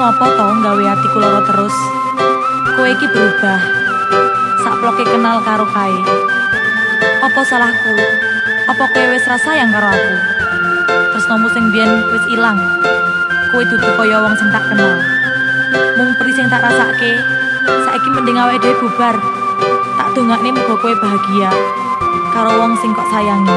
ngopo tau nggawe ati loro terus. Kowe iki berubah. Sakploke kenal karo kae. Apa salahku? Apa kowe wis rasa yang karo aku? Tresnomu sing biyen wis ilang. Kowe dudu koyo wong sing tak kenal. Mung pri sing tak rasake, saiki mending awake dhewe bubar. Tak dongakne muga kowe bahagia. Karo wong sing kok sayangi.